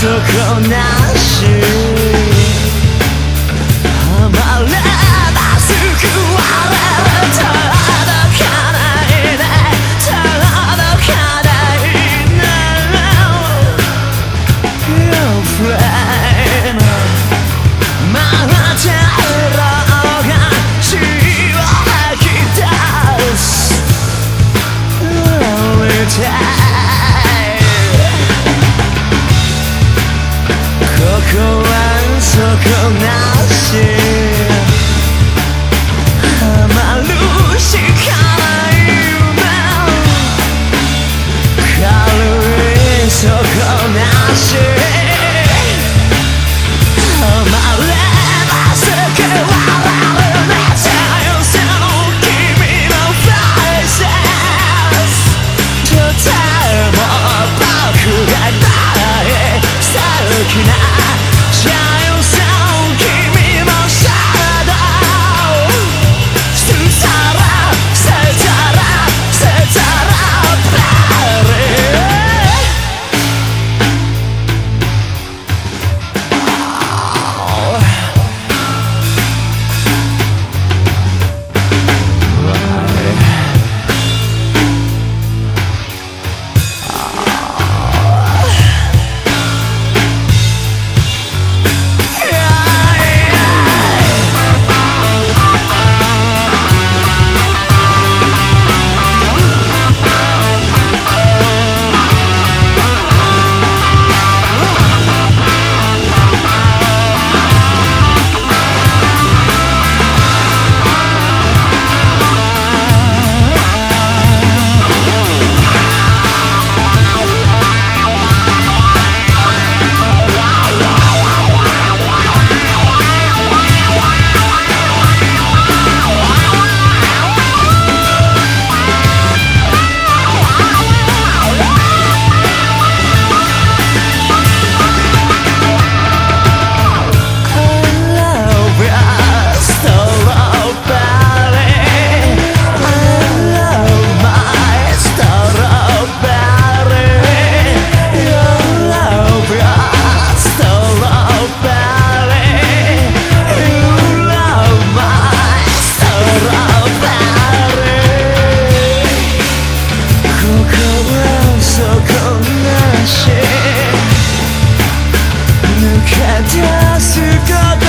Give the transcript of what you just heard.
底なしはまれば救われた届かないで届かないで Your friend まだ茶色が血を吐き出す Only time 가졌을 거다